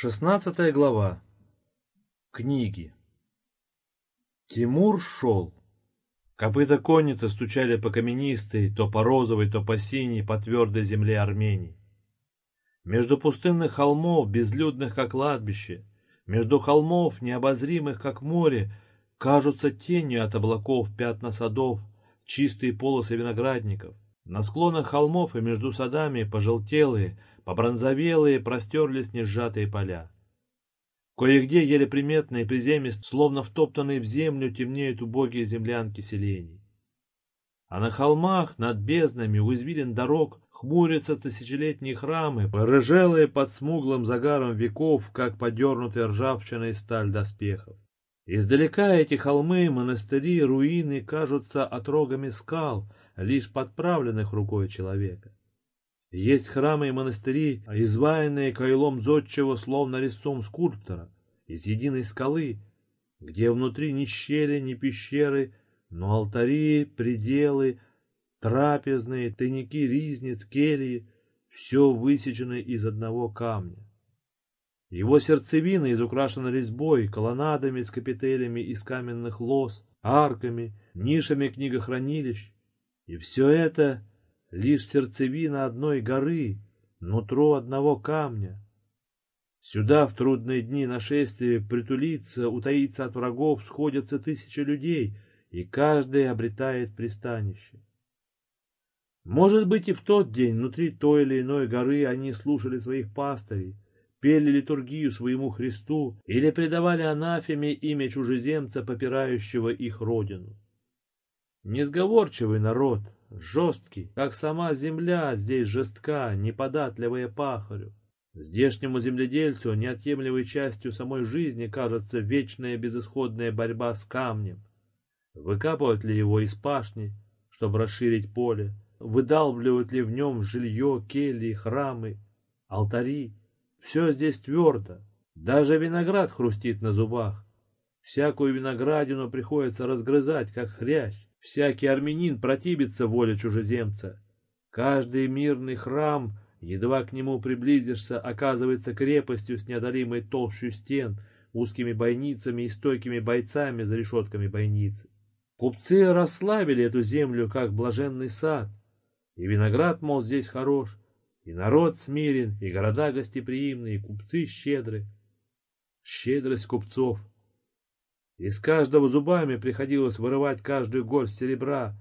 Шестнадцатая глава. Книги. Тимур шел. Копыта конницы стучали по каменистой, то по розовой, то по синей, по твердой земле Армении. Между пустынных холмов, безлюдных как кладбище, между холмов, необозримых как море, кажутся тенью от облаков пятна садов, чистые полосы виноградников. На склонах холмов и между садами пожелтелые, Побронзовелые простерлись несжатые поля. Кое-где еле приметные приземист, словно втоптанные в землю, темнеют убогие землянки селений. А на холмах, над безднами, у извилин дорог, хмурятся тысячелетние храмы, порыжелые под смуглым загаром веков, как подернутая ржавчиной сталь доспехов. Издалека эти холмы, монастыри, руины кажутся отрогами скал, лишь подправленных рукой человека. Есть храмы и монастыри, изваянные кайлом зодчего, словно резцом скульптора, из единой скалы, где внутри ни щели, ни пещеры, но алтари, пределы, трапезные, тайники, ризниц, кельи — все высечено из одного камня. Его сердцевина изукрашена резьбой, колоннадами с капителями из каменных лос, арками, нишами книгохранилищ. И все это лишь сердцевина одной горы, нутро одного камня. Сюда в трудные дни нашествия притулиться, утаиться от врагов сходятся тысячи людей, и каждый обретает пристанище. Может быть, и в тот день внутри той или иной горы они слушали своих пастырей, пели литургию своему Христу или предавали анафеме имя чужеземца, попирающего их родину. Несговорчивый народ — жесткий, как сама земля здесь жестка, неподатливая пахарю. Здешнему земледельцу неотъемлемой частью самой жизни кажется вечная безысходная борьба с камнем. Выкапывают ли его из пашни, чтобы расширить поле? Выдалбливают ли в нем жилье, кельи, храмы, алтари? Все здесь твердо. Даже виноград хрустит на зубах. Всякую виноградину приходится разгрызать, как хрящ. Всякий армянин противится воле чужеземца. Каждый мирный храм, едва к нему приблизишься, оказывается крепостью с неодолимой толщей стен, узкими бойницами и стойкими бойцами за решетками бойницы. Купцы расслабили эту землю, как блаженный сад. И виноград, мол, здесь хорош, и народ смирен, и города гостеприимные, и купцы щедры. Щедрость купцов — из каждого зубами приходилось вырывать каждую горсть серебра,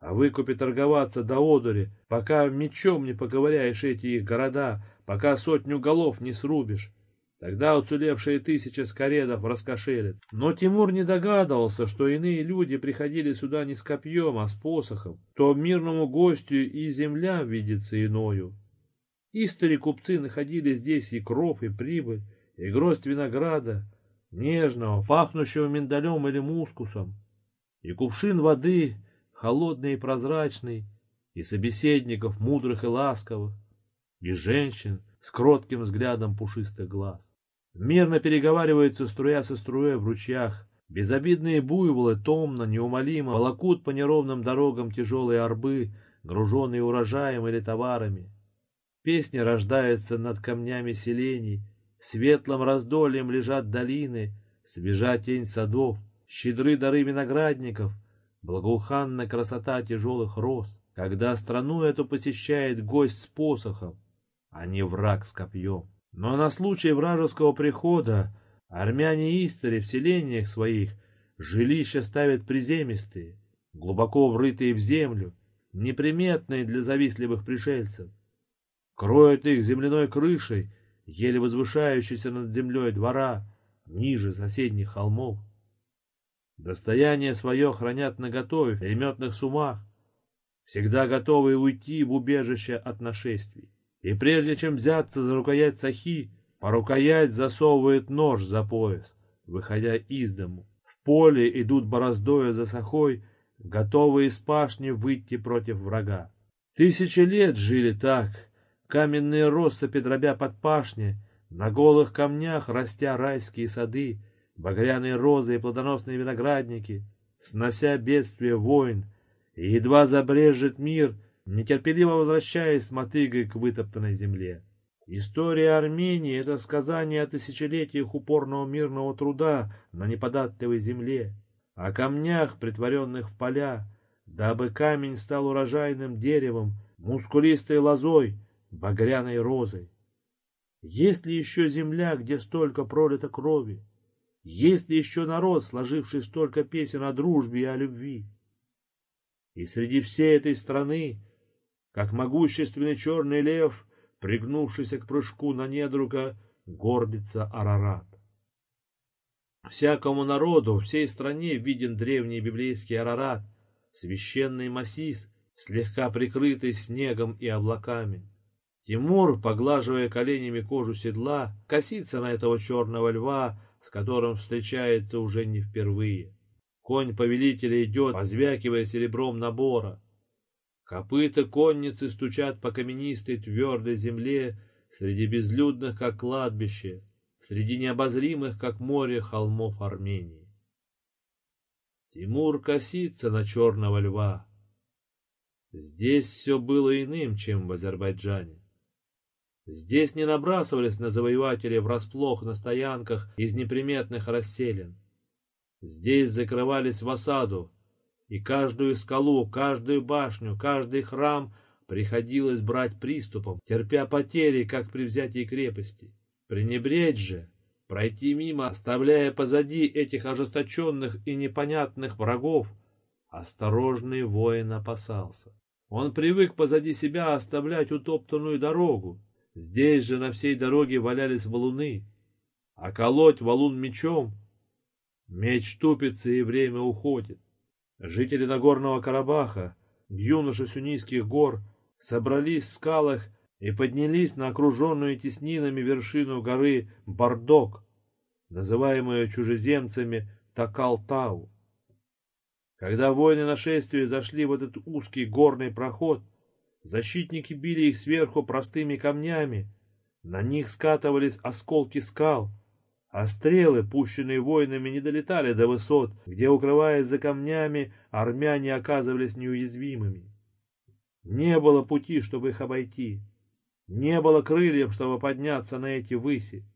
а выкупе торговаться до одури, пока мечом не поковыряешь эти их города, пока сотню голов не срубишь. Тогда уцелевшие тысячи скоредов раскошелят. Но Тимур не догадывался, что иные люди приходили сюда не с копьем, а с посохом, то мирному гостю и земля видится иною. Истори купцы находили здесь и кров, и прибыль, и гроздь винограда, нежного, пахнущего миндалем или мускусом, и кувшин воды, холодный и прозрачный, и собеседников мудрых и ласковых, и женщин с кротким взглядом пушистых глаз. Мирно переговариваются струя со струей в ручьях, безобидные буйволы томно, неумолимо волокут по неровным дорогам тяжелые арбы, груженные урожаем или товарами. Песни рождаются над камнями селений, Светлым раздольем лежат долины, свежа тень садов, щедры дары виноградников, благоуханна красота тяжелых роз, когда страну эту посещает гость с посохом, а не враг с копьем. Но на случай вражеского прихода армяне Истори в селениях своих жилища ставят приземистые, глубоко врытые в землю, неприметные для завистливых пришельцев. Кроют их земляной крышей еле возвышающийся над землей двора, ниже соседних холмов. Достояние свое хранят наготове в переметных сумах, всегда готовые уйти в убежище от нашествий. И прежде чем взяться за рукоять сахи, по рукоять засовывает нож за пояс, выходя из дому. В поле идут бороздою за сахой, готовые из пашни выйти против врага. Тысячи лет жили так, каменные россыпи дробя под пашни, на голых камнях растя райские сады, багряные розы и плодоносные виноградники, снося бедствие войн, и едва забрежет мир, нетерпеливо возвращаясь с мотыгой к вытоптанной земле. История Армении — это сказание о тысячелетиях упорного мирного труда на неподатливой земле, о камнях, притворенных в поля, дабы камень стал урожайным деревом, мускулистой лозой, багряной розой. Есть ли еще земля, где столько пролито крови? Есть ли еще народ, сложивший столько песен о дружбе и о любви? И среди всей этой страны, как могущественный черный лев, пригнувшийся к прыжку на недруга, горбится Арарат. Всякому народу, всей стране виден древний библейский Арарат, священный массис, слегка прикрытый снегом и облаками. Тимур, поглаживая коленями кожу седла, косится на этого черного льва, с которым встречается уже не впервые. Конь повелителя идет, позвякивая серебром набора. Копыта конницы стучат по каменистой твердой земле среди безлюдных, как кладбище, среди необозримых, как море, холмов Армении. Тимур косится на черного льва. Здесь все было иным, чем в Азербайджане. Здесь не набрасывались на завоевателей врасплох на стоянках из неприметных расселин. Здесь закрывались в осаду, и каждую скалу, каждую башню, каждый храм приходилось брать приступом, терпя потери, как при взятии крепости. Пренебречь же, пройти мимо, оставляя позади этих ожесточенных и непонятных врагов, осторожный воин опасался. Он привык позади себя оставлять утоптанную дорогу, Здесь же на всей дороге валялись валуны, а колоть валун мечом, меч тупится и время уходит. Жители Нагорного Карабаха, юноши Сунийских гор, собрались в скалах и поднялись на окруженную теснинами вершину горы Бардок, называемую чужеземцами Такалтау. Когда воины нашествия зашли в этот узкий горный проход, Защитники били их сверху простыми камнями. На них скатывались осколки скал, а стрелы, пущенные воинами, не долетали до высот, где, укрываясь за камнями, армяне оказывались неуязвимыми. Не было пути, чтобы их обойти. Не было крыльев, чтобы подняться на эти выси.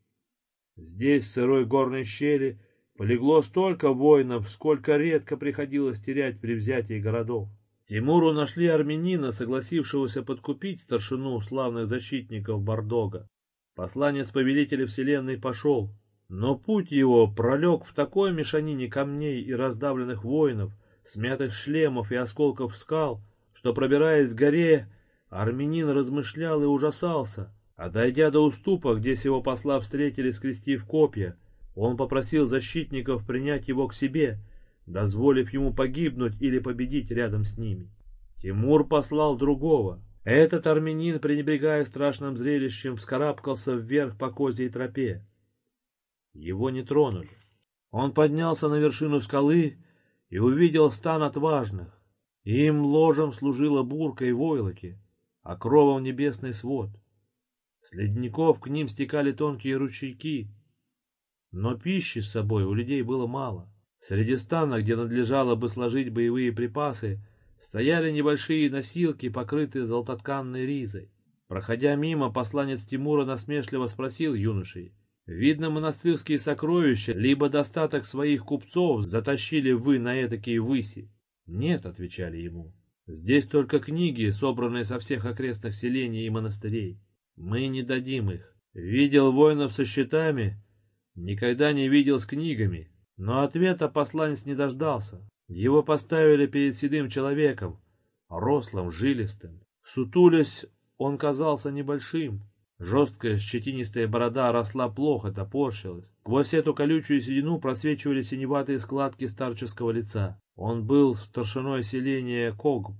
Здесь, в сырой горной щели, полегло столько воинов, сколько редко приходилось терять при взятии городов. Тимуру нашли армянина, согласившегося подкупить старшину славных защитников Бардога. Посланец повелителя вселенной пошел, но путь его пролег в такой мешанине камней и раздавленных воинов, смятых шлемов и осколков скал, что, пробираясь к горе, армянин размышлял и ужасался. А дойдя до уступа, где сего посла встретили, скрестив копья, он попросил защитников принять его к себе — дозволив ему погибнуть или победить рядом с ними. Тимур послал другого. Этот армянин, пренебрегая страшным зрелищем, вскарабкался вверх по козьей тропе. Его не тронули. Он поднялся на вершину скалы и увидел стан отважных. Им ложем служила бурка и войлоки, а кровом небесный свод. С ледников к ним стекали тонкие ручейки, но пищи с собой у людей было мало. Среди стана, где надлежало бы сложить боевые припасы, стояли небольшие носилки, покрытые золототканной ризой. Проходя мимо, посланец Тимура насмешливо спросил юношей, «Видно, монастырские сокровища, либо достаток своих купцов затащили вы на этакие выси?» «Нет», — отвечали ему, «здесь только книги, собранные со всех окрестных селений и монастырей. Мы не дадим их. Видел воинов со щитами, никогда не видел с книгами. Но ответа посланец не дождался. Его поставили перед седым человеком, рослым, жилистым. Сутулясь, он казался небольшим. Жесткая щетинистая борода росла плохо, топорщилась. Сквозь эту колючую седину просвечивали синеватые складки старческого лица. Он был старшиной селения Когб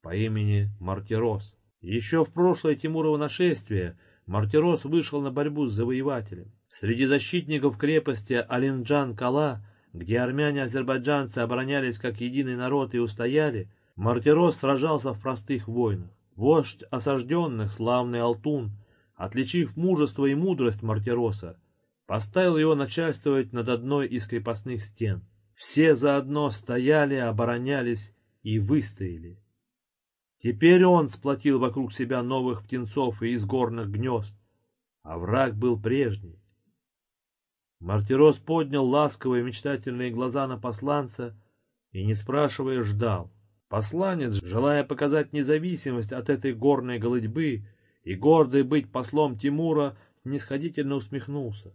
по имени Мартирос. Еще в прошлое Тимурово нашествие Мартирос вышел на борьбу с завоевателем. Среди защитников крепости Алинджан-Кала, где армяне-азербайджанцы оборонялись как единый народ и устояли, Мартирос сражался в простых войнах. Вождь осажденных, славный Алтун, отличив мужество и мудрость Мартироса, поставил его начальствовать над одной из крепостных стен. Все заодно стояли, оборонялись и выстояли. Теперь он сплотил вокруг себя новых птенцов и из горных гнезд, а враг был прежний. Мартирос поднял ласковые мечтательные глаза на посланца и, не спрашивая, ждал. Посланец, желая показать независимость от этой горной голытьбы и гордый быть послом Тимура, нисходительно усмехнулся.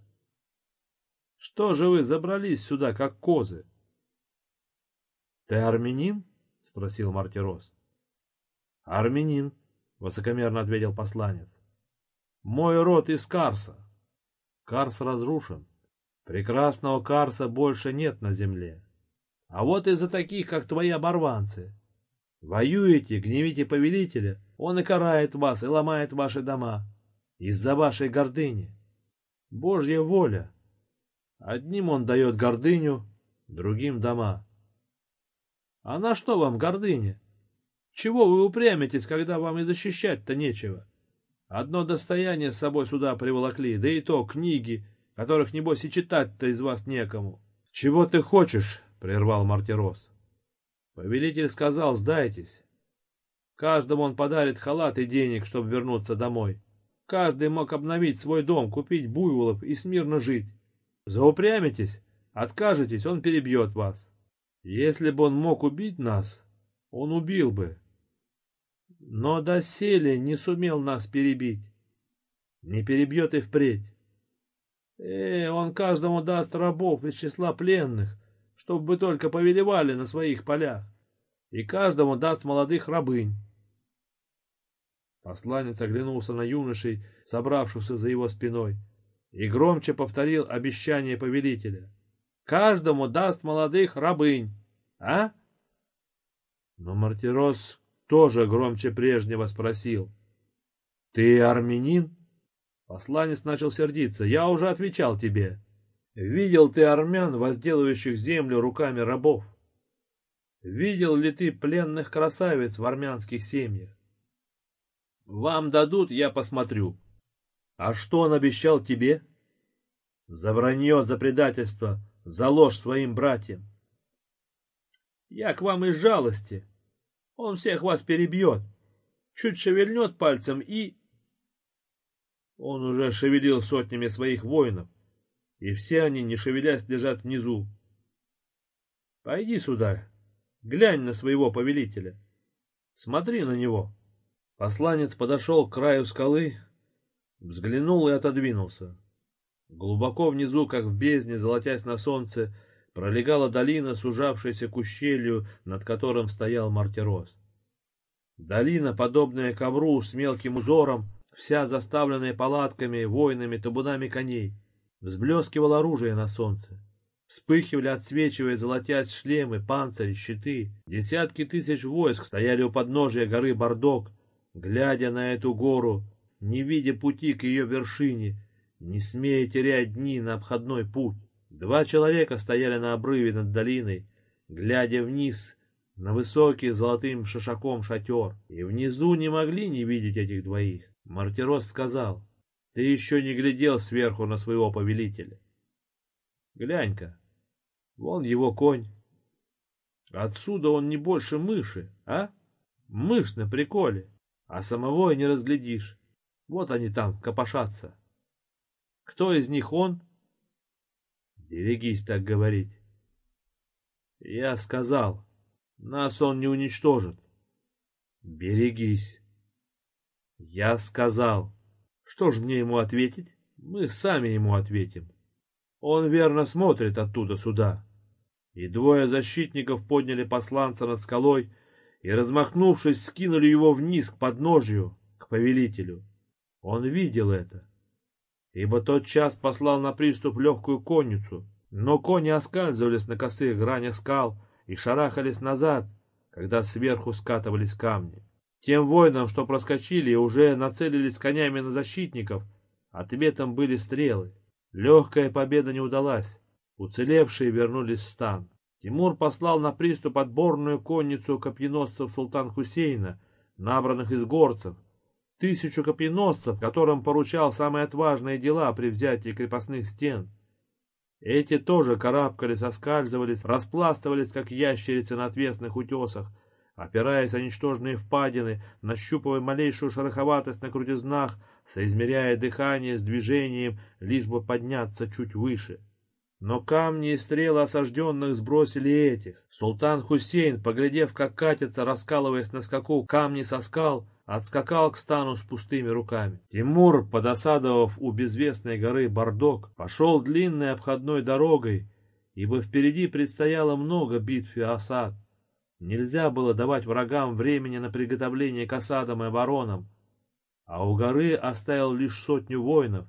— Что же вы забрались сюда, как козы? — Ты армянин? — спросил Мартирос. — Армянин, — высокомерно ответил посланец. — Мой род из Карса. Карс разрушен. Прекрасного Карса больше нет на земле. А вот из-за таких, как твои оборванцы. Воюете, гневите повелителя, он и карает вас, и ломает ваши дома. Из-за вашей гордыни. Божья воля. Одним он дает гордыню, другим дома. А на что вам гордыня? Чего вы упрямитесь, когда вам и защищать-то нечего? Одно достояние с собой сюда приволокли, да и то книги, которых, небось, и читать-то из вас некому. — Чего ты хочешь? — прервал Мартирос. Повелитель сказал, сдайтесь. Каждому он подарит халат и денег, чтобы вернуться домой. Каждый мог обновить свой дом, купить буйволов и смирно жить. Заупрямитесь, откажетесь, он перебьет вас. Если бы он мог убить нас, он убил бы. Но доселе не сумел нас перебить. Не перебьет и впредь. Э, он каждому даст рабов из числа пленных, чтобы только повелевали на своих полях, и каждому даст молодых рабынь. Посланец оглянулся на юношей, собравшихся за его спиной, и громче повторил обещание повелителя. «Каждому даст молодых рабынь, а?» Но Мартирос тоже громче прежнего спросил. «Ты армянин?» Посланец начал сердиться. «Я уже отвечал тебе. Видел ты армян, возделывающих землю руками рабов? Видел ли ты пленных красавиц в армянских семьях? Вам дадут, я посмотрю. А что он обещал тебе? За вранье, за предательство, за ложь своим братьям. Я к вам из жалости. Он всех вас перебьет. Чуть шевельнет пальцем и... Он уже шевелил сотнями своих воинов, и все они, не шевелясь, лежат внизу. Пойди сюда, глянь на своего повелителя. Смотри на него. Посланец подошел к краю скалы, взглянул и отодвинулся. Глубоко внизу, как в бездне, золотясь на солнце, пролегала долина, сужавшаяся к ущелью, над которым стоял Мартирос. Долина, подобная ковру с мелким узором, вся заставленная палатками, воинами, табунами коней. Взблескивало оружие на солнце. Вспыхивали, отсвечивая, золотясь шлемы, панцири, щиты. Десятки тысяч войск стояли у подножия горы Бардок, глядя на эту гору, не видя пути к ее вершине, не смея терять дни на обходной путь. Два человека стояли на обрыве над долиной, глядя вниз на высокий золотым шишаком шатер, и внизу не могли не видеть этих двоих. Мартирос сказал, ты еще не глядел сверху на своего повелителя. Глянь-ка, вон его конь. Отсюда он не больше мыши, а? Мышь на приколе а самого и не разглядишь. Вот они там копошатся. Кто из них он? Берегись так говорить. Я сказал, нас он не уничтожит. Берегись. Я сказал. Что ж мне ему ответить? Мы сами ему ответим. Он верно смотрит оттуда сюда. И двое защитников подняли посланца над скалой и, размахнувшись, скинули его вниз к подножью, к повелителю. Он видел это, ибо тот час послал на приступ легкую конницу, но кони оскальзывались на косых гранях скал и шарахались назад, когда сверху скатывались камни. Тем воинам, что проскочили уже нацелились конями на защитников, ответом были стрелы. Легкая победа не удалась. Уцелевшие вернулись в стан. Тимур послал на приступ отборную конницу копьеносцев султан Хусейна, набранных из горцев, тысячу копьеносцев, которым поручал самые отважные дела при взятии крепостных стен. Эти тоже карабкались, оскальзывались, распластывались, как ящерицы на отвесных утесах, опираясь о ничтожные впадины, нащупывая малейшую шероховатость на крутизнах, соизмеряя дыхание с движением, лишь бы подняться чуть выше. Но камни и стрелы осажденных сбросили этих. Султан Хусейн, поглядев, как катится, раскалываясь на скаку камни со скал, отскакал к стану с пустыми руками. Тимур, подосадовав у безвестной горы Бардок, пошел длинной обходной дорогой, ибо впереди предстояло много битв и осад. Нельзя было давать врагам времени на приготовление к осадам и оборонам, а у горы оставил лишь сотню воинов,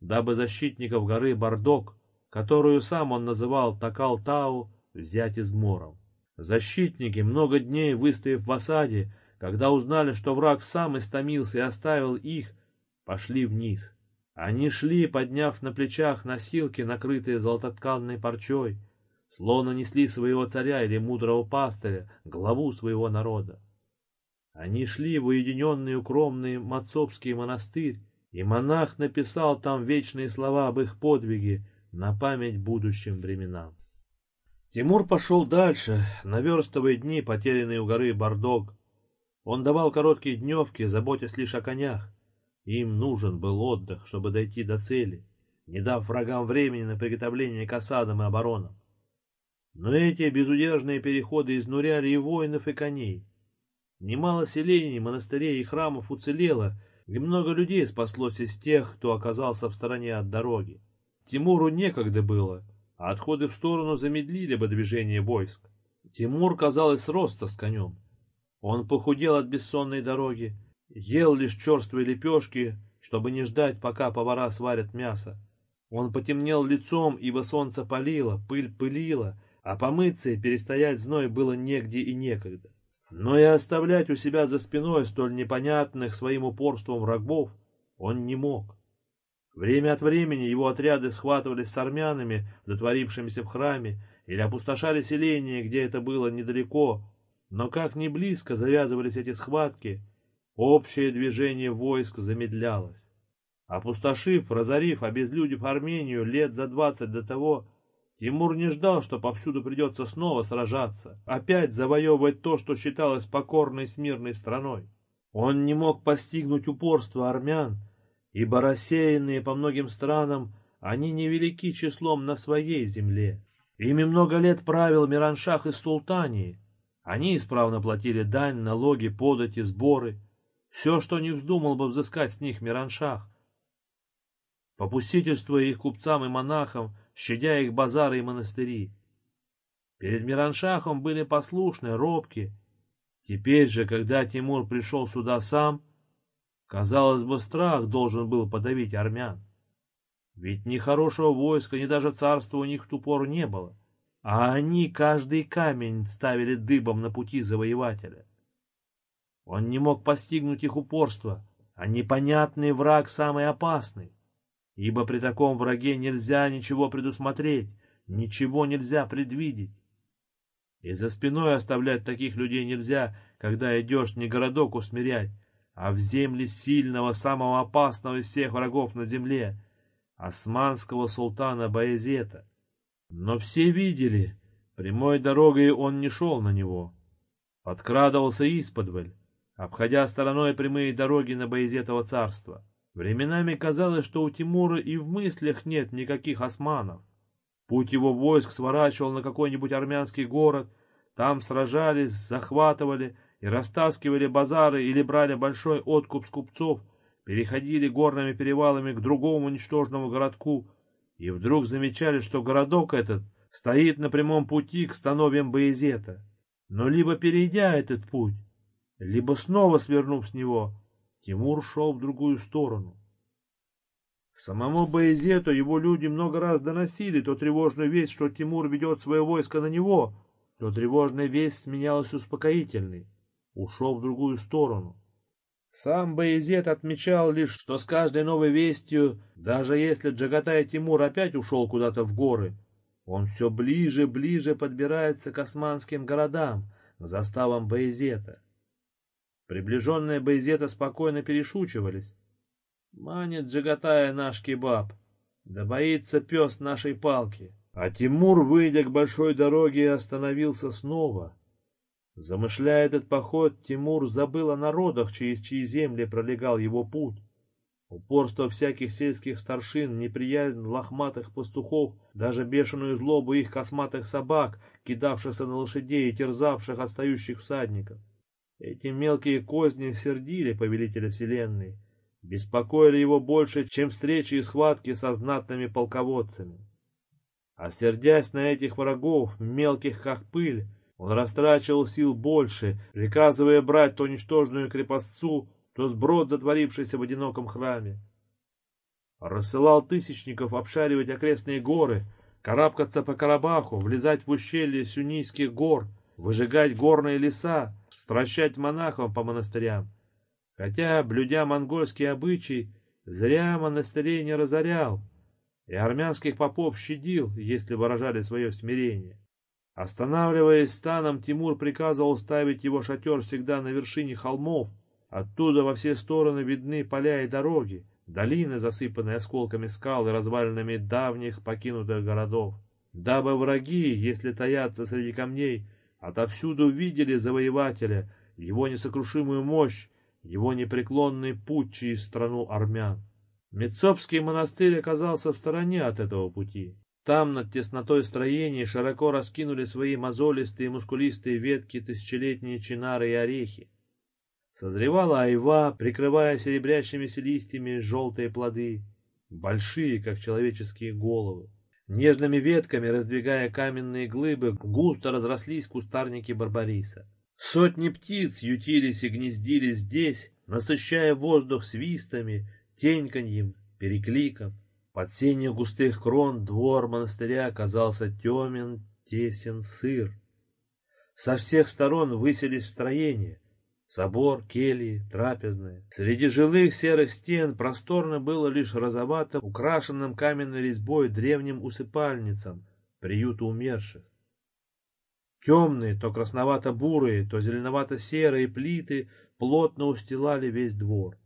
дабы защитников горы Бардок, которую сам он называл Такал-Тау, взять измором. Защитники, много дней выстояв в осаде, когда узнали, что враг сам истомился и оставил их, пошли вниз. Они шли, подняв на плечах носилки, накрытые золототканной парчой, словно несли своего царя или мудрого пастыря, главу своего народа. Они шли в уединенный укромный Мацопский монастырь, и монах написал там вечные слова об их подвиге на память будущим временам. Тимур пошел дальше, наверстывая дни, потерянные у горы Бардок. Он давал короткие дневки, заботясь лишь о конях. Им нужен был отдых, чтобы дойти до цели, не дав врагам времени на приготовление к осадам и оборонам. Но эти безудержные переходы изнуряли и воинов, и коней. Немало селений, монастырей и храмов уцелело, и много людей спаслось из тех, кто оказался в стороне от дороги. Тимуру некогда было, а отходы в сторону замедлили бы движение войск. Тимур, казалось, роста с конем. Он похудел от бессонной дороги, ел лишь черствые лепешки, чтобы не ждать, пока повара сварят мясо. Он потемнел лицом, ибо солнце палило, пыль пылила, а помыться и перестоять зной было негде и некогда. Но и оставлять у себя за спиной столь непонятных своим упорством врагов он не мог. Время от времени его отряды схватывались с армянами, затворившимися в храме, или опустошали селение, где это было недалеко, но как ни близко завязывались эти схватки, общее движение войск замедлялось. Опустошив, разорив, обезлюдив Армению лет за двадцать до того, Тимур не ждал, что повсюду придется снова сражаться, опять завоевывать то, что считалось покорной смирной страной. Он не мог постигнуть упорство армян, ибо рассеянные по многим странам, они невелики числом на своей земле. Ими много лет правил Мираншах из Султании. Они исправно платили дань, налоги, подати, сборы, все, что не вздумал бы взыскать с них Мираншах. Попустительствуя их купцам и монахам, щадя их базары и монастыри. Перед Мираншахом были послушны, робки. Теперь же, когда Тимур пришел сюда сам, казалось бы, страх должен был подавить армян. Ведь ни хорошего войска, ни даже царства у них в ту пору не было, а они каждый камень ставили дыбом на пути завоевателя. Он не мог постигнуть их упорство, а непонятный враг самый опасный ибо при таком враге нельзя ничего предусмотреть, ничего нельзя предвидеть. И за спиной оставлять таких людей нельзя, когда идешь не городок усмирять, а в земли сильного, самого опасного из всех врагов на земле, османского султана Баезета. Но все видели, прямой дорогой он не шел на него. Подкрадывался исподволь, обходя стороной прямые дороги на Баезетово царство. Временами казалось, что у Тимура и в мыслях нет никаких османов. Путь его войск сворачивал на какой-нибудь армянский город, там сражались, захватывали и растаскивали базары или брали большой откуп с купцов, переходили горными перевалами к другому ничтожному городку и вдруг замечали, что городок этот стоит на прямом пути к становьям Боязета. Но либо перейдя этот путь, либо снова свернув с него, Тимур шел в другую сторону. Самому Боязету его люди много раз доносили то тревожную весть, что Тимур ведет свое войско на него, то тревожная весть сменялась успокоительной. Ушел в другую сторону. Сам Боязет отмечал лишь, что с каждой новой вестью, даже если Джагатай Тимур опять ушел куда-то в горы, он все ближе ближе подбирается к османским городам, заставам Боязета. Приближенные Байзета спокойно перешучивались. Манит Джагатая наш кебаб, да боится пес нашей палки. А Тимур, выйдя к большой дороге, остановился снова. Замышляя этот поход, Тимур забыл о народах, через чьи земли пролегал его путь. Упорство всяких сельских старшин, неприязнь лохматых пастухов, даже бешеную злобу их косматых собак, кидавшихся на лошадей и терзавших отстающих всадников. Эти мелкие козни сердили повелителя вселенной, беспокоили его больше, чем встречи и схватки со знатными полководцами. А сердясь на этих врагов, мелких как пыль, он растрачивал сил больше, приказывая брать то ничтожную крепостцу, то сброд, затворившийся в одиноком храме. Рассылал тысячников обшаривать окрестные горы, карабкаться по Карабаху, влезать в ущелье Сюнийских гор, выжигать горные леса, стращать монахов по монастырям. Хотя, блюдя монгольские обычаи, зря монастырей не разорял, и армянских попов щадил, если выражали свое смирение. Останавливаясь станом, Тимур приказывал ставить его шатер всегда на вершине холмов, Оттуда во все стороны видны поля и дороги, долины, засыпанные осколками скал и развалинами давних покинутых городов. Дабы враги, если таятся среди камней, отовсюду видели завоевателя, его несокрушимую мощь, его непреклонный путь через страну армян. Мецопский монастырь оказался в стороне от этого пути. Там, над теснотой строений, широко раскинули свои мозолистые мускулистые ветки тысячелетние чинары и орехи. Созревала айва, прикрывая серебрящимися листьями желтые плоды, большие, как человеческие головы. Нежными ветками, раздвигая каменные глыбы, густо разрослись кустарники барбариса. Сотни птиц ютились и гнездились здесь, насыщая воздух свистами, теньканьем, перекликом. Под сенью густых крон двор монастыря казался темен, тесен, сыр. Со всех сторон выселись строения, Собор, кельи, трапезные. Среди жилых серых стен просторно было лишь розовато украшенным каменной резьбой древним усыпальницам, приюту умерших. Темные, то красновато-бурые, то зеленовато-серые плиты плотно устилали весь двор.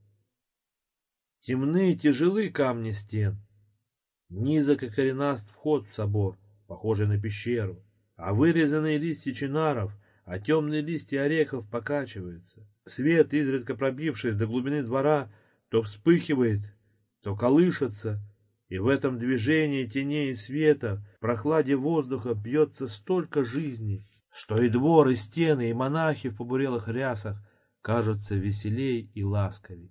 Темные тяжелы камни стен. Низок и коренаст вход в собор, похожий на пещеру, а вырезанные листья чинаров а темные листья орехов покачиваются. Свет, изредка пробившись до глубины двора, то вспыхивает, то колышется, и в этом движении теней и света, в прохладе воздуха бьется столько жизни, что и двор, и стены, и монахи в побурелых рясах кажутся веселей и ласковей.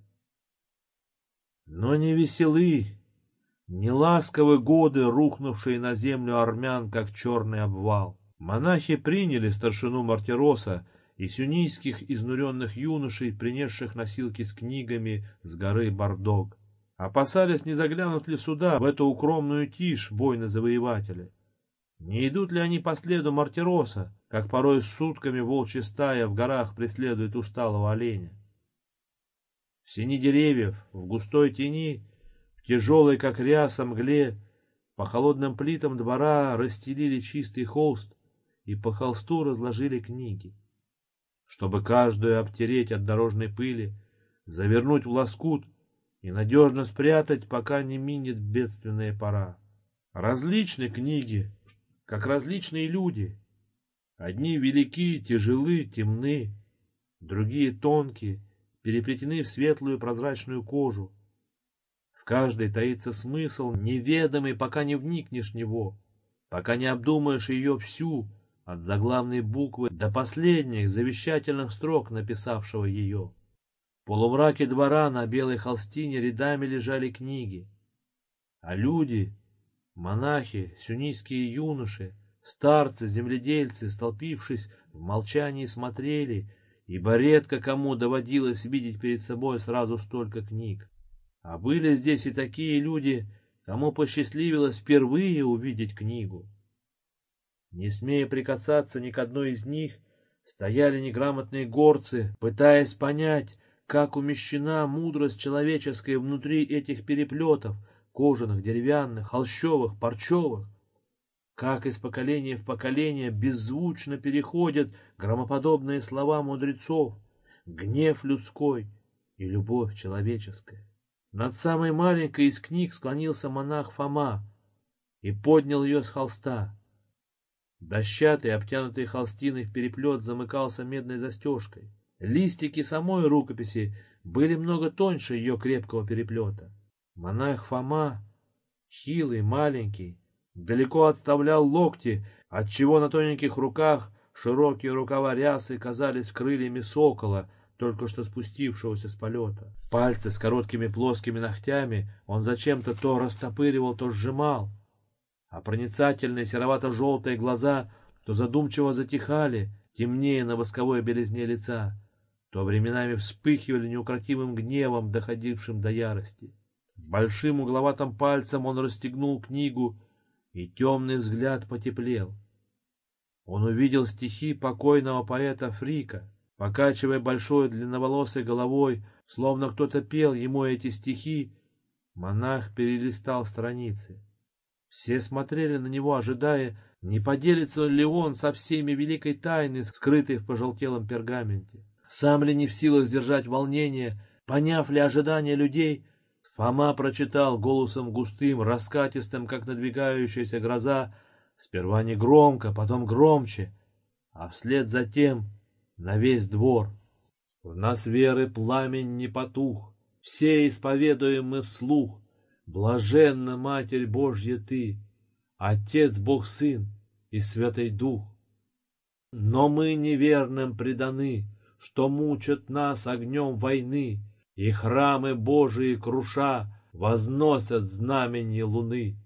Но не веселы, не ласковы годы, рухнувшие на землю армян, как черный обвал. Монахи приняли старшину Мартироса и сюнийских изнуренных юношей, принесших носилки с книгами с горы Бардог. Опасались, не заглянут ли сюда, в эту укромную тишь войны-завоевателя. Не идут ли они по следу Мартироса, как порой сутками волчья стая в горах преследует усталого оленя? В сени деревьев, в густой тени, в тяжелой, как ряса, мгле, по холодным плитам двора расстелили чистый холст, и по холсту разложили книги. Чтобы каждую обтереть от дорожной пыли, завернуть в лоскут и надежно спрятать, пока не минет бедственная пора. Различные книги, как различные люди. Одни велики, тяжелы, темны, другие тонкие, переплетены в светлую прозрачную кожу. В каждой таится смысл, неведомый, пока не вникнешь в него, пока не обдумаешь ее всю, от заглавной буквы до последних завещательных строк написавшего ее. В полумраке двора на белой холстине рядами лежали книги. А люди, монахи, сюнийские юноши, старцы, земледельцы, столпившись в молчании, смотрели, ибо редко кому доводилось видеть перед собой сразу столько книг. А были здесь и такие люди, кому посчастливилось впервые увидеть книгу. Не смея прикасаться ни к одной из них, стояли неграмотные горцы, пытаясь понять, как умещена мудрость человеческая внутри этих переплетов, кожаных, деревянных, холщовых, парчевых. Как из поколения в поколение беззвучно переходят громоподобные слова мудрецов, гнев людской и любовь человеческая. Над самой маленькой из книг склонился монах Фома и поднял ее с холста. Дощатый, обтянутый холстиной в переплет, замыкался медной застежкой. Листики самой рукописи были много тоньше ее крепкого переплета. Монах Фома, хилый, маленький, далеко отставлял локти, отчего на тоненьких руках широкие рукава рясы казались крыльями сокола, только что спустившегося с полета. Пальцы с короткими плоскими ногтями он зачем-то то растопыривал, то сжимал, а проницательные серовато-желтые глаза то задумчиво затихали, темнее на восковой белизне лица, то временами вспыхивали неукротимым гневом, доходившим до ярости. Большим угловатым пальцем он расстегнул книгу, и темный взгляд потеплел. Он увидел стихи покойного поэта Фрика, покачивая большой длинноволосой головой, словно кто-то пел ему эти стихи, монах перелистал страницы. Все смотрели на него, ожидая, не поделится ли он со всеми великой тайной, скрытой в пожелтелом пергаменте. Сам ли не в силах сдержать волнение, поняв ли ожидания людей, Фома прочитал голосом густым, раскатистым, как надвигающаяся гроза, сперва негромко, потом громче, а вслед за тем на весь двор. В нас веры пламень не потух, все исповедуем мы вслух, Блаженна Матерь Божья Ты, Отец Бог Сын и Святый Дух. Но мы неверным преданы, Что мучат нас огнем войны, И храмы Божии круша Возносят знамени луны.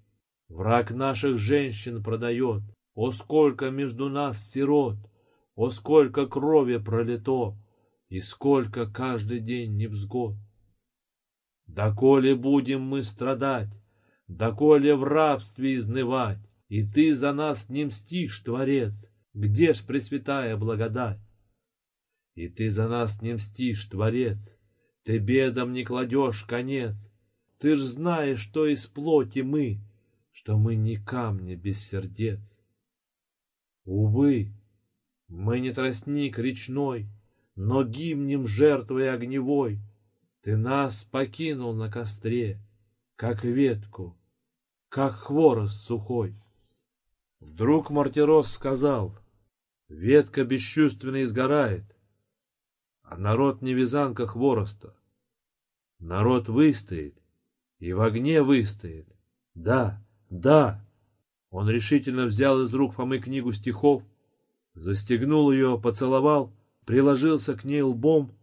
Враг наших женщин продает, О, сколько между нас сирот, О, сколько крови пролито, И сколько каждый день невзгод. Доколе будем мы страдать, доколе в рабстве изнывать, И ты за нас не мстишь, Творец, где ж пресвятая благодать? И ты за нас не мстишь, Творец, ты бедам не кладешь конец, Ты ж знаешь, что из плоти мы, что мы не камни без сердец. Увы, мы не тростник речной, но гимнем жертвой огневой, ты нас покинул на костре, как ветку, как хворост сухой. Вдруг Мартирос сказал, ветка бесчувственно изгорает, а народ не вязанка хвороста. Народ выстоит, и в огне выстоит. Да, да. Он решительно взял из рук Фомы книгу стихов, застегнул ее, поцеловал, приложился к ней лбом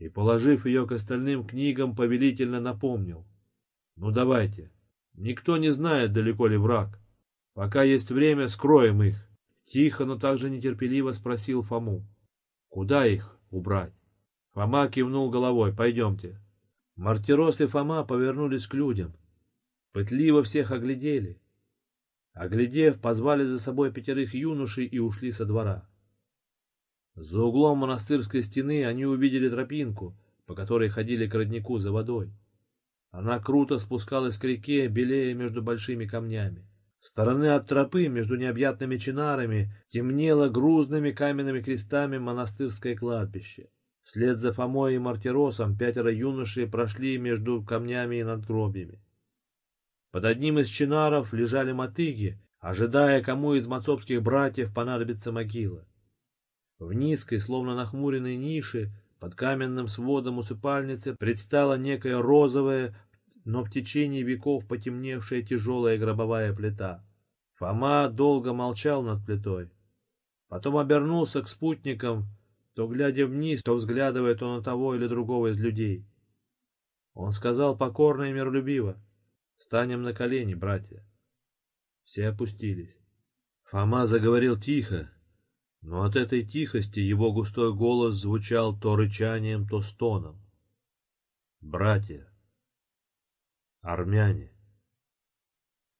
и, положив ее к остальным книгам, повелительно напомнил. «Ну давайте, никто не знает, далеко ли враг. Пока есть время, скроем их». Тихо, но также нетерпеливо спросил Фому. «Куда их убрать?» Фома кивнул головой. «Пойдемте». Мартирос и Фома повернулись к людям. Пытливо всех оглядели. Оглядев, позвали за собой пятерых юношей и ушли со двора. За углом монастырской стены они увидели тропинку, по которой ходили к роднику за водой. Она круто спускалась к реке, белее между большими камнями. Стороны от тропы, между необъятными чинарами, темнело грузными каменными крестами монастырское кладбище. Вслед за Фомой и Мартиросом пятеро юношей прошли между камнями и надгробьями. Под одним из чинаров лежали мотыги, ожидая, кому из мацовских братьев понадобится могила. В низкой, словно нахмуренной нише, под каменным сводом усыпальницы предстала некая розовая, но в течение веков потемневшая тяжелая гробовая плита. Фома долго молчал над плитой. Потом обернулся к спутникам, то глядя вниз, то взглядывая то на того или другого из людей. Он сказал покорно и миролюбиво, «Станем на колени, братья». Все опустились. Фома заговорил тихо, но от этой тихости его густой голос звучал то рычанием, то стоном. «Братья, армяне,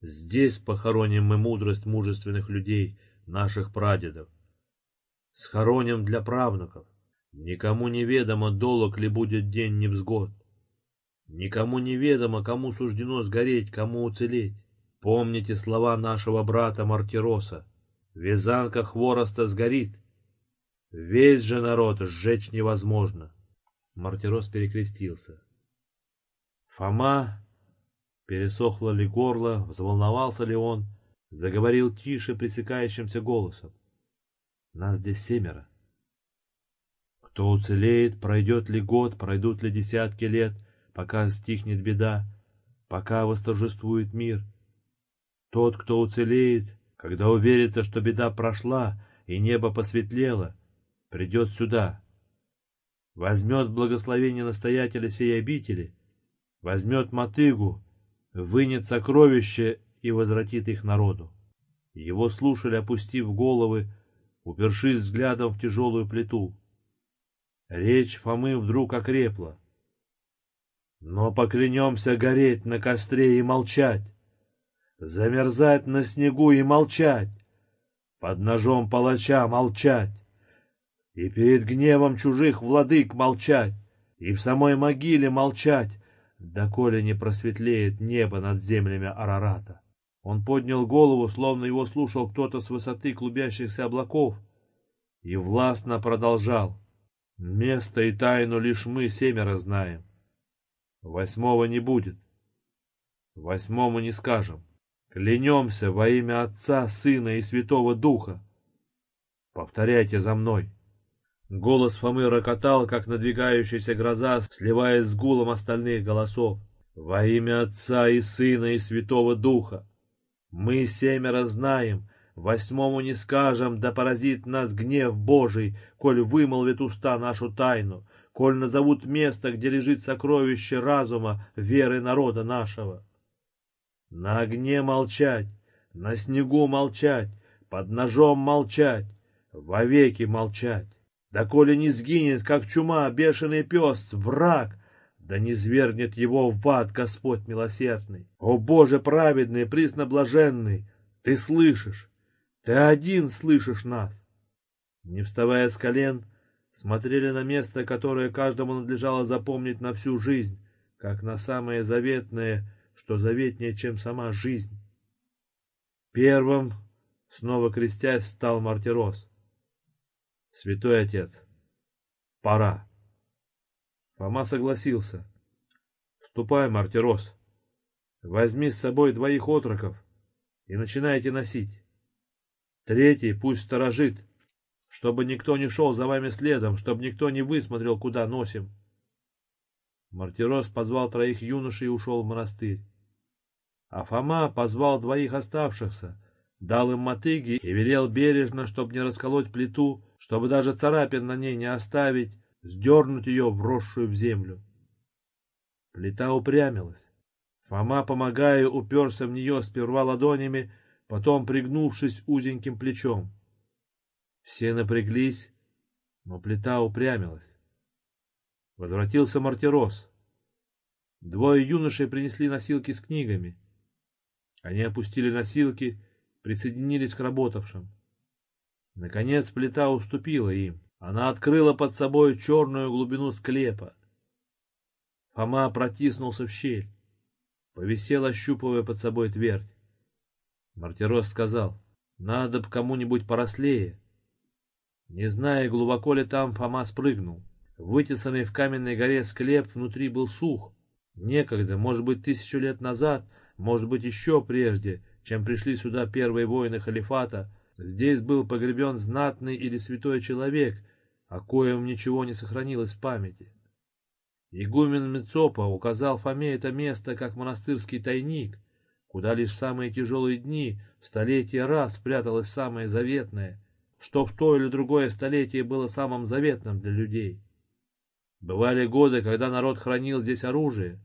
здесь похороним мы мудрость мужественных людей, наших прадедов. Схороним для правнуков. Никому неведомо, долог ли будет день невзгод. Никому неведомо, кому суждено сгореть, кому уцелеть. Помните слова нашего брата Мартироса. Вязанка хвороста сгорит. Весь же народ сжечь невозможно. Мартирос перекрестился. Фома, пересохло ли горло, взволновался ли он, Заговорил тише, пресекающимся голосом. Нас здесь семеро. Кто уцелеет, пройдет ли год, пройдут ли десятки лет, пока стихнет беда, пока восторжествует мир. Тот, кто уцелеет, когда уверится, что беда прошла и небо посветлело, придет сюда, возьмет благословение настоятеля сей обители, возьмет мотыгу, вынет сокровища и возвратит их народу. Его слушали, опустив головы, упершись взглядом в тяжелую плиту. Речь Фомы вдруг окрепла. Но поклянемся гореть на костре и молчать, замерзать на снегу и молчать, под ножом палача молчать, и перед гневом чужих владык молчать, и в самой могиле молчать, доколе не просветлеет небо над землями Арарата. Он поднял голову, словно его слушал кто-то с высоты клубящихся облаков, и властно продолжал. Место и тайну лишь мы семеро знаем. Восьмого не будет. Восьмому не скажем. Клянемся во имя Отца, Сына и Святого Духа. Повторяйте за мной. Голос Фомы рокотал, как надвигающаяся гроза, сливаясь с гулом остальных голосов. Во имя Отца и Сына и Святого Духа. Мы семеро знаем, восьмому не скажем, да поразит нас гнев Божий, коль вымолвит уста нашу тайну коль назовут место, где лежит сокровище разума, веры народа нашего. На огне молчать, на снегу молчать, под ножом молчать, вовеки молчать. Да коли не сгинет, как чума, бешеный пес, враг, да не свергнет его в ад Господь милосердный. О Боже праведный, присноблаженный, ты слышишь, ты один слышишь нас. Не вставая с колен, смотрели на место, которое каждому надлежало запомнить на всю жизнь, как на самое заветное, что заветнее, чем сама жизнь. Первым, снова крестясь, стал Мартирос. «Святой отец, пора». Фома согласился. «Ступай, Мартирос, возьми с собой двоих отроков и начинайте носить. Третий пусть сторожит, чтобы никто не шел за вами следом, чтобы никто не высмотрел, куда носим. Мартирос позвал троих юношей и ушел в монастырь. А Фома позвал двоих оставшихся, дал им мотыги и велел бережно, чтобы не расколоть плиту, чтобы даже царапин на ней не оставить, сдернуть ее, вросшую в землю. Плита упрямилась. Фома, помогая, уперся в нее сперва ладонями, потом пригнувшись узеньким плечом. Все напряглись, но плита упрямилась. Возвратился Мартирос. Двое юношей принесли носилки с книгами. Они опустили носилки, присоединились к работавшим. Наконец плита уступила им. Она открыла под собой черную глубину склепа. Фома протиснулся в щель. Повисел, ощупывая под собой твердь. Мартирос сказал, надо б кому-нибудь порослее. Не зная, глубоко ли там, Фома спрыгнул. Вытесанный в каменной горе склеп внутри был сух. Некогда, может быть, тысячу лет назад, может быть, еще прежде, чем пришли сюда первые воины халифата, здесь был погребен знатный или святой человек, о коем ничего не сохранилось в памяти. Игумен Мецопа указал Фоме это место как монастырский тайник, куда лишь в самые тяжелые дни в столетия раз спряталось самое заветное — что в то или другое столетие было самым заветным для людей. Бывали годы, когда народ хранил здесь оружие,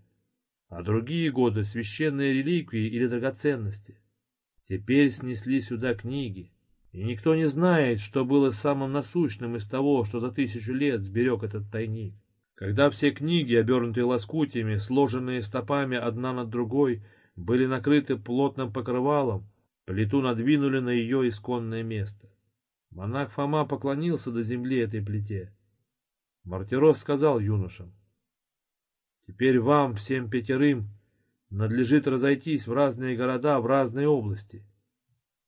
а другие годы — священные реликвии или драгоценности. Теперь снесли сюда книги, и никто не знает, что было самым насущным из того, что за тысячу лет сберег этот тайник. Когда все книги, обернутые лоскутиями, сложенные стопами одна над другой, были накрыты плотным покрывалом, плиту надвинули на ее исконное место. Монах Фома поклонился до земли этой плите. Мартирос сказал юношам, «Теперь вам, всем пятерым, надлежит разойтись в разные города, в разные области.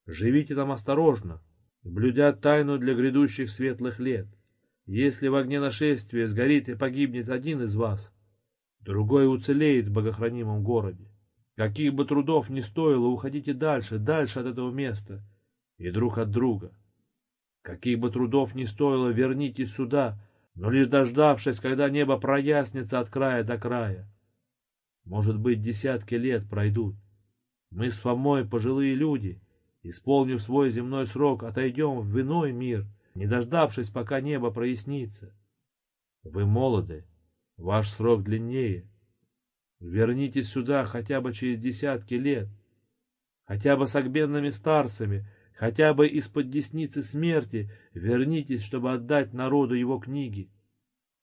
Живите там осторожно, блюдя тайну для грядущих светлых лет. Если в огне нашествия сгорит и погибнет один из вас, другой уцелеет в богохранимом городе. Каких бы трудов ни стоило, уходите дальше, дальше от этого места и друг от друга. Каких бы трудов ни стоило, вернитесь сюда, но лишь дождавшись, когда небо прояснится от края до края. Может быть, десятки лет пройдут. Мы с Фомой пожилые люди, исполнив свой земной срок, отойдем в иной мир, не дождавшись, пока небо прояснится. Вы молоды, ваш срок длиннее. Вернитесь сюда хотя бы через десятки лет, хотя бы с огбенными старцами, хотя бы из-под десницы смерти вернитесь, чтобы отдать народу его книги.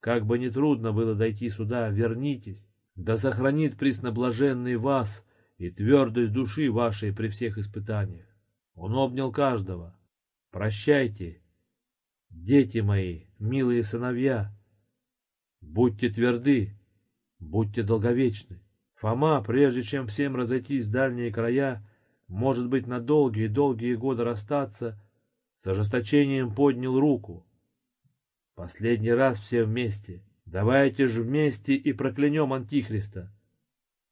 Как бы ни трудно было дойти сюда, вернитесь, да сохранит пресноблаженный вас и твердость души вашей при всех испытаниях. Он обнял каждого. Прощайте, дети мои, милые сыновья. Будьте тверды, будьте долговечны. Фома, прежде чем всем разойтись в дальние края, может быть, на долгие-долгие годы расстаться, с ожесточением поднял руку. Последний раз все вместе. Давайте же вместе и проклянем Антихриста.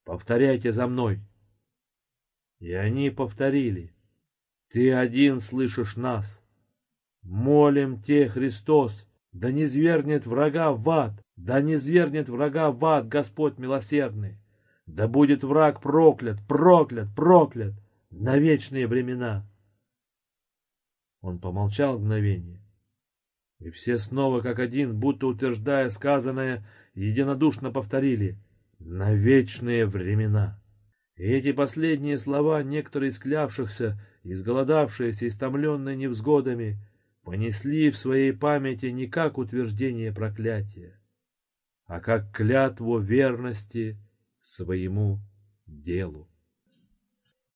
Повторяйте за мной. И они повторили. Ты один слышишь нас. Молим Те, Христос, да не звернет врага в ад, да не звернет врага в ад, Господь милосердный. Да будет враг проклят, проклят, проклят на вечные времена. Он помолчал мгновение, и все снова как один, будто утверждая сказанное, единодушно повторили «на вечные времена». И эти последние слова, некоторые склявшихся, изголодавшиеся, истомленные невзгодами, понесли в своей памяти не как утверждение проклятия, а как клятву верности своему делу.